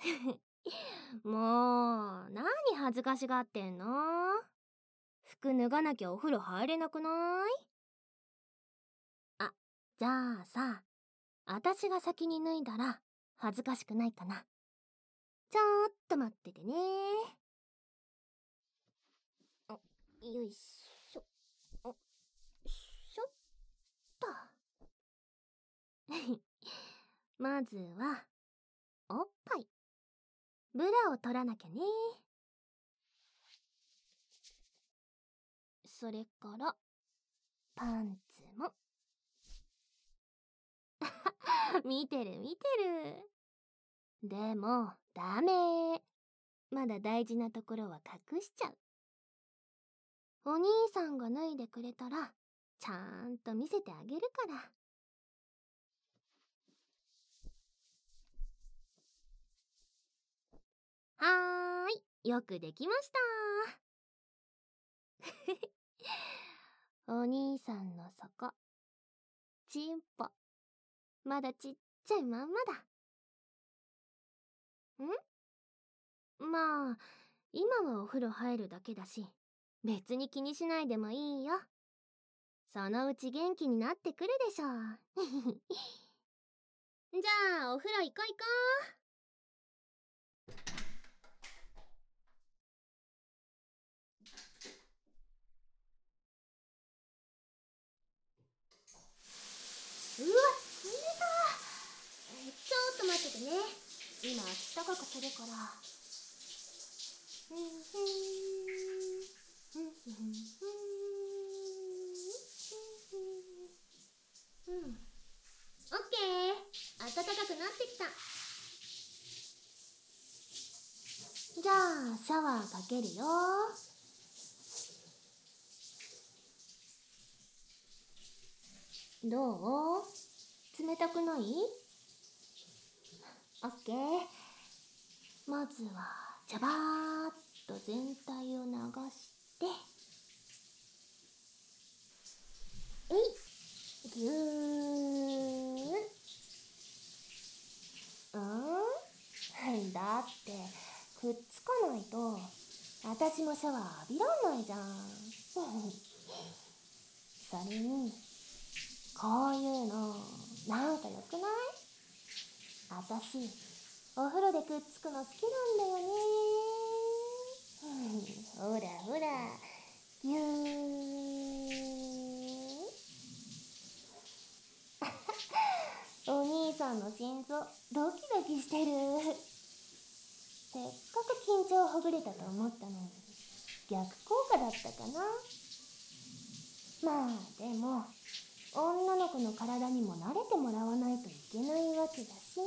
もう、何恥ずかしがってんの？服脱がなきゃお風呂入れなくない？あ、じゃあさ、私が先に脱いだら恥ずかしくないかな。ちょっと待っててねよいしょ。よいしょっと。まずは、ブラを取らなきゃね。それから、パンツも。見てる見てる。でも、ダメ。まだ大事なところは隠しちゃう。お兄さんが脱いでくれたら、ちゃんと見せてあげるから。はーい、よくできました。お兄さんの底、チンポ、まだちっちゃいまんまだ。ん？まあ、今はお風呂入るだけだし、別に気にしないでもいいよ。そのうち元気になってくるでしょう。じゃあ、お風呂行こ行こう。うわ、冷たちょっと待っててね。今、暖かくするから。うん。オッケー。暖かくなってきた。じゃあ、シャワーかけるよ。どう？冷たくない？オッケー。まずは、ジャバーっと全体を流して、えい。ぎゅーうん。だってくっつかないと私もシャワー浴びらんないじゃん。それにこういうのなんかよくない？私お風呂でくっつくの好きなんだよね。ほらほらぎゅー。お兄さんの心臓ドキドキしてる。せっかく緊張ほぐれたと思ったのに。逆効果だったかな。まあでも。女の子の体にも慣れてもらわないといけないわけだし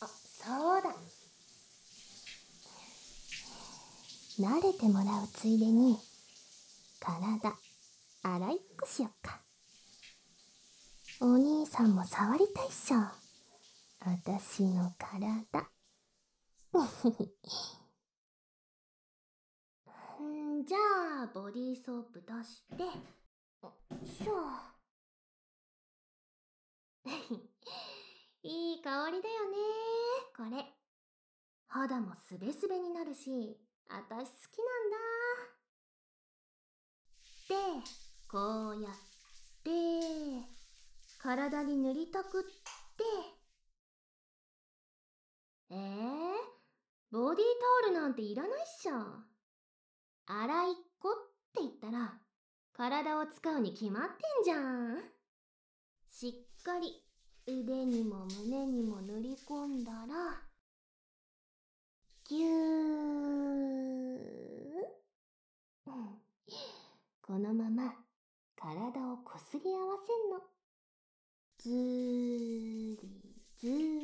あそうだ慣れてもらうついでに体洗いっこしよっかお兄さんも触りたいっしょ。私の体。んじゃあ、ボディーソープ出して。しょ。いい香りだよねこれ。肌もすべすべになるし、私好きなんだ。で、こうやって、体に塗りたくって。えー、ボディタオルなんていらないっしょ。洗いっこって言ったら、体を使うに決まってんじゃん。しっかり腕にも胸にも塗り込んだら、ぎゅー。このまま体をこすり合わせんの。ずーりずーり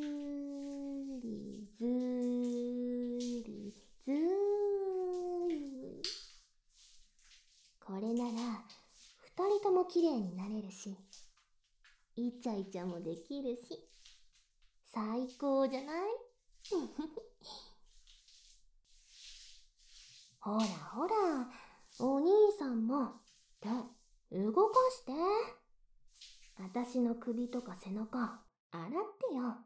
し、イチャイチャもできるし、最高じゃない？ほらほら、お兄さんも手動かして。私の首とか背中洗ってよ。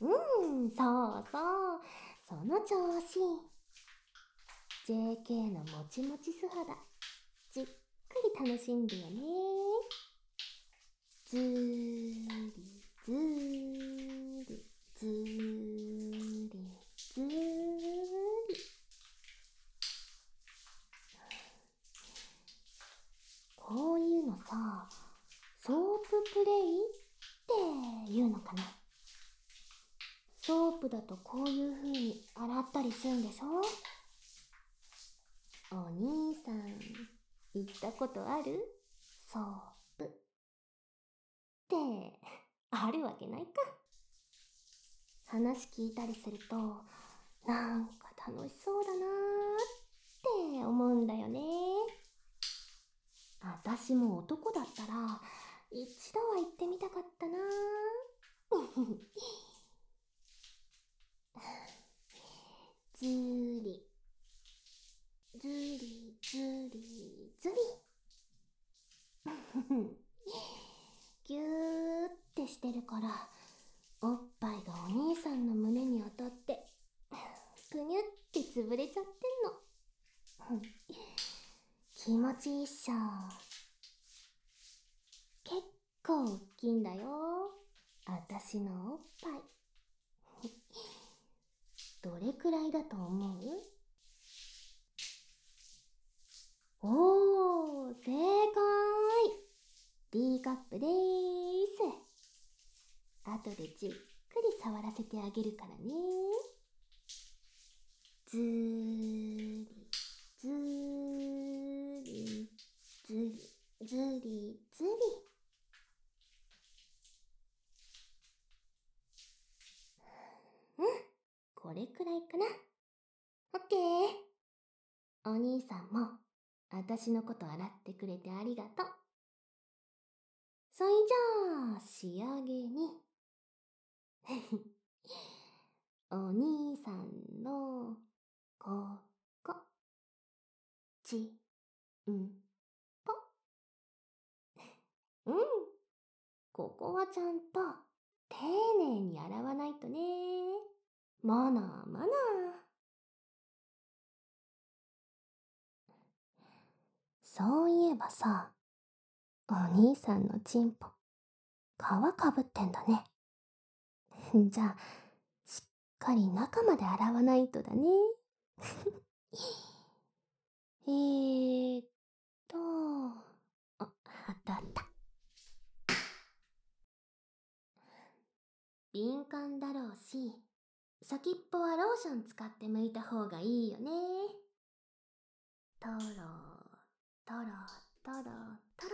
うん、そうそう、その調子。JK のもちもち素肌、じっくり楽しんでよね。ずーり、ずーり、ずーり、ずーり。こういうのさ、ソーププレイって言うのかなソープだとこういう風に洗ったりするんでしょ？さん、行ったことある？ソープ。って、あるわけないか。話聞いたりすると、なんか楽しそうだなーって思うんだよね。私も男だったら、一度は行ってみたかったなずーり、ずりずりずり。ぎゅーってしてるから、おっぱいがお兄さんの胸に当たって、ぷにゅって潰れちゃってんの。気持ちいいっしょ。結構大きいんだよ。あたしのおっぱい。どれくらいだと思う？おー、正解 !D カップでーす。後でじっくり触らせてあげるからね。ずーり、ずーり、ずり、ずり、ずり。うん、これくらいかな。オッケー。お兄さんも、あたしのこと洗ってくれてありがとう。そいじゃあ、仕上げに。お 兄さんの、ここ、ち、ん、ぽ。うん。ここはちゃんと、丁寧に洗わないとね。マナー、マナー。そういえばさ、お兄さんのチンポ、皮かぶってんだね。じゃあ、しっかり中まで洗わないとだね。えーっと、あ、あったあった。敏感だろうし、先っぽはローション使って剥いた方がいいよね。とろとろとろと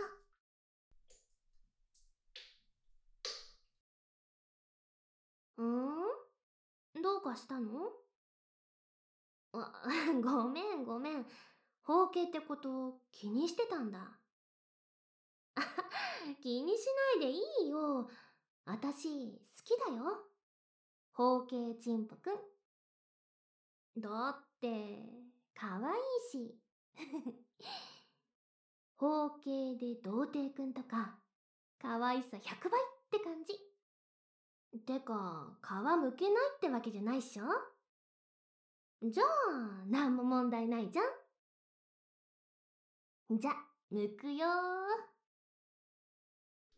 ろ。ん？どうかしたの？あ、ごめんごめん。包茎ってこと気にしてたんだ。気にしないでいいよ。あたし好きだよ。包茎ちんぽくん。だって、かわいいし。包茎で童貞くんとか、かわいさ100倍って感じ。てか、皮むけないってわけじゃないっしょ？じゃあ、なんも問題ないじゃん。じゃ、むくよー。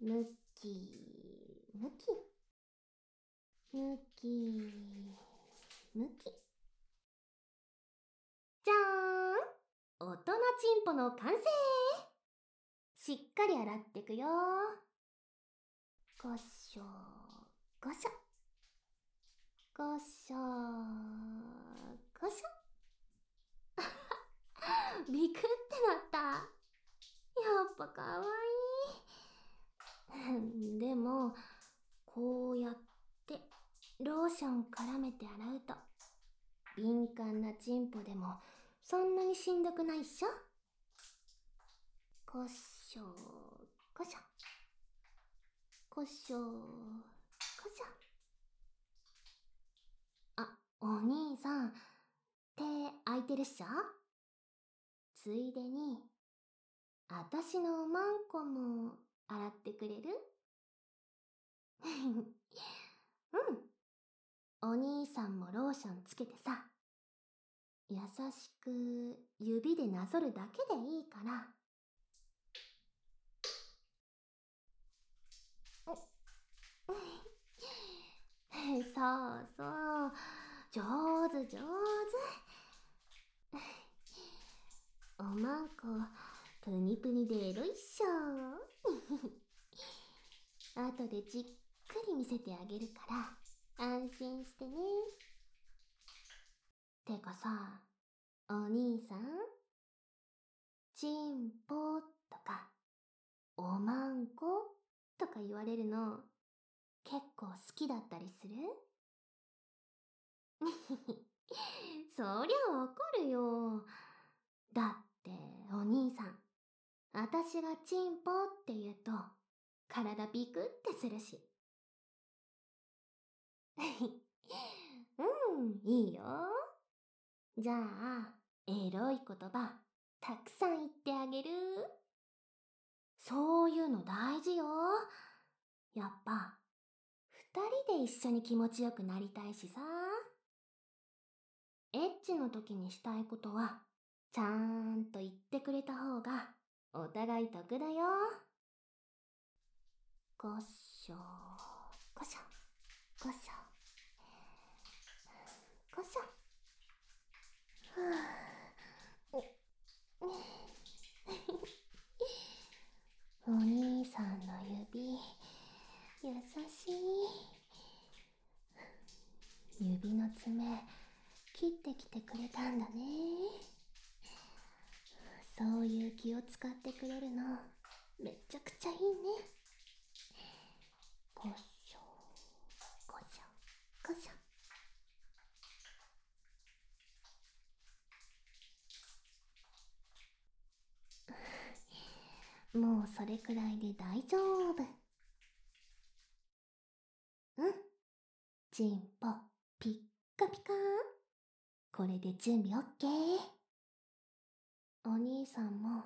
むき、むき？むき、むき。じゃーん。大人ちんぽの完成しっかり洗ってくよー。ごっしょごしょ。ごっしょごしょ。ビクってなったやっぱかわい。い でもこうやってローション絡めて洗うと敏感なチンポでもそんなにしんどくないっしょ？こっしょこしょこっしょこしょあ、お兄さん手空いてるっしょ？ついでにあたしのマンコも洗ってくれる？うんお兄さんもローションつけてさ、優しく指でなぞるだけでいいから。そうそう、上手上手。おまんこ、ぷにぷにでエロいっしょ。後でじっくり見せてあげるから、安心してね。てかさ、お兄さんチンポとか、おまんことか言われるの、結構好きだったりする？そりゃわかるよ。だって、お兄さん、あたしがチンポって言うと、体ビクってするし。うん、いいよ。じゃあ、エロい言葉、たくさん言ってあげる。そういうの大事よ。やっぱ、二人で一緒に気持ちよくなりたいしさ。エッチの時にしたいことは、ちゃんと言ってくれた方が、お互い得だよ。ごっしょごしょごしょごしょふぅ。お兄さんの指。優しい。指の爪。切ってきてくれたんだね。そういう気を使ってくれるの。めちゃくちゃいいね。ごっしょごしょごしょ もうそれくらいで大丈夫。うん。チンポピッカピカ。これで準備オッケー。お兄さんも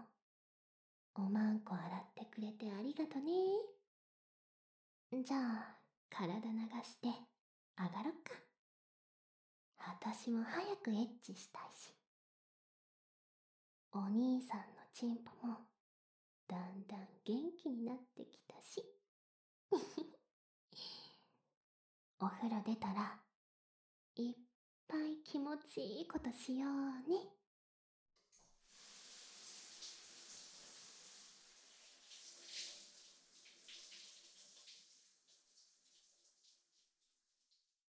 おまんこ洗ってくれてありがとね。じゃあ体流して上がろっか。あたしも早くエッチしたいし。お兄さんのチンポもだんだん元気になってきたし。お風呂出たらいっぱい気持ちいいことしようね。